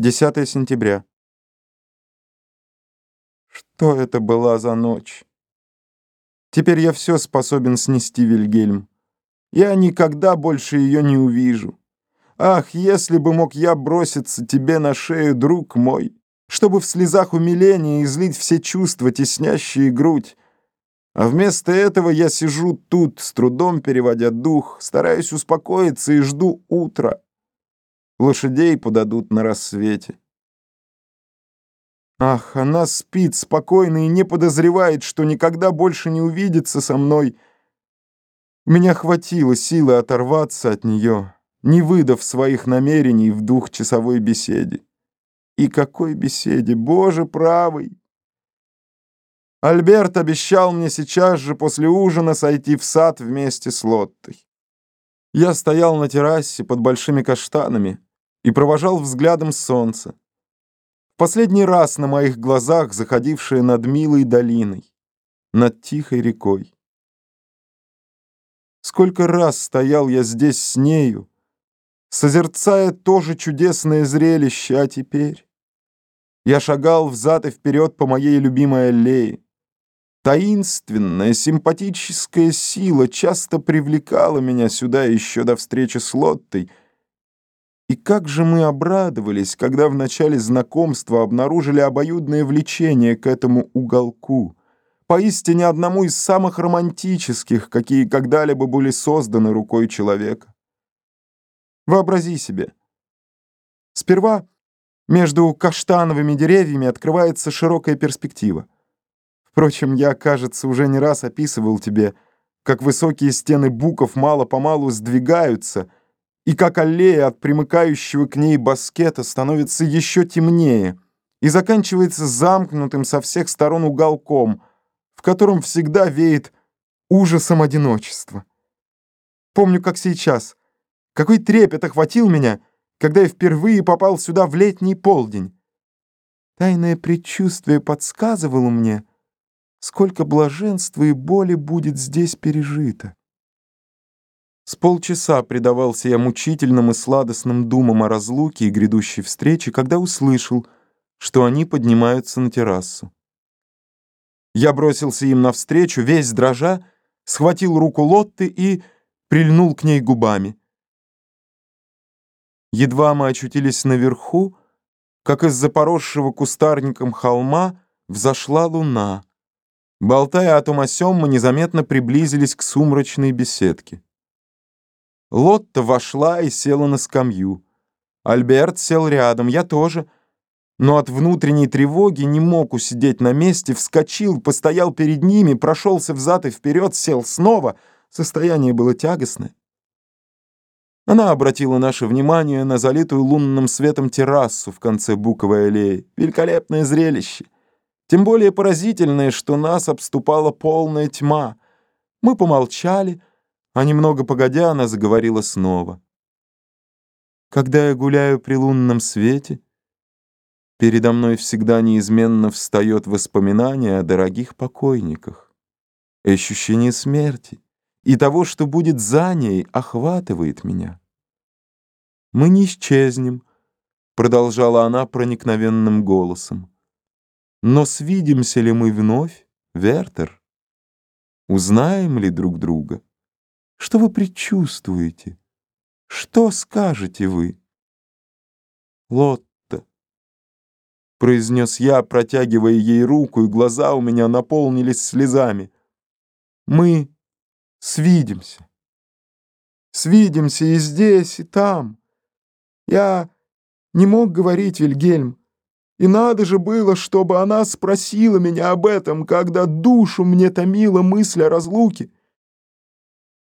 10 сентября. Что это была за ночь? Теперь я все способен снести, Вильгельм. Я никогда больше ее не увижу. Ах, если бы мог я броситься тебе на шею, друг мой, чтобы в слезах умиления излить все чувства, теснящие грудь. А вместо этого я сижу тут, с трудом переводя дух, стараюсь успокоиться и жду утра. Лошадей подадут на рассвете. Ах, она спит спокойно и не подозревает, что никогда больше не увидится со мной. Меня хватило силы оторваться от нее, не выдав своих намерений в двухчасовой беседе. И какой беседе, Боже правый! Альберт обещал мне сейчас же после ужина сойти в сад вместе с Лоттой. Я стоял на террасе под большими каштанами и провожал взглядом солнце последний раз на моих глазах заходившая над милой долиной, над тихой рекой. Сколько раз стоял я здесь с нею, созерцая тоже чудесное зрелище, а теперь я шагал взад и вперед по моей любимой аллее. Таинственная, симпатическая сила часто привлекала меня сюда еще до встречи с Лоттой — и как же мы обрадовались, когда в начале знакомства обнаружили обоюдное влечение к этому уголку, поистине одному из самых романтических, какие когда-либо были созданы рукой человека. Вообрази себе. Сперва между каштановыми деревьями открывается широкая перспектива. Впрочем, я, кажется, уже не раз описывал тебе, как высокие стены буков мало-помалу сдвигаются — и как аллея от примыкающего к ней баскета становится еще темнее и заканчивается замкнутым со всех сторон уголком, в котором всегда веет ужасом одиночества. Помню, как сейчас, какой трепет охватил меня, когда я впервые попал сюда в летний полдень. Тайное предчувствие подсказывало мне, сколько блаженства и боли будет здесь пережито. С полчаса предавался я мучительным и сладостным думам о разлуке и грядущей встрече, когда услышал, что они поднимаются на террасу. Я бросился им навстречу, весь дрожа, схватил руку Лотты и прильнул к ней губами. Едва мы очутились наверху, как из-за поросшего кустарником холма взошла луна. Болтая о том о сём, мы незаметно приблизились к сумрачной беседке. Лотта вошла и села на скамью. Альберт сел рядом, я тоже. Но от внутренней тревоги не мог усидеть на месте, вскочил, постоял перед ними, прошелся взад и вперед, сел снова. Состояние было тягостное. Она обратила наше внимание на залитую лунным светом террасу в конце буковой аллеи. Великолепное зрелище. Тем более поразительное, что нас обступала полная тьма. Мы помолчали, а немного погодя, она заговорила снова. «Когда я гуляю при лунном свете, передо мной всегда неизменно встает воспоминание о дорогих покойниках. Ощущение смерти и того, что будет за ней, охватывает меня. Мы не исчезнем, продолжала она проникновенным голосом. Но свидимся ли мы вновь, Вертер? Узнаем ли друг друга? Что вы предчувствуете? Что скажете вы? Лотта, произнес я, протягивая ей руку, и глаза у меня наполнились слезами. Мы свидимся. Свидимся и здесь, и там. Я не мог говорить, Вильгельм, и надо же было, чтобы она спросила меня об этом, когда душу мне томила мысль о разлуке.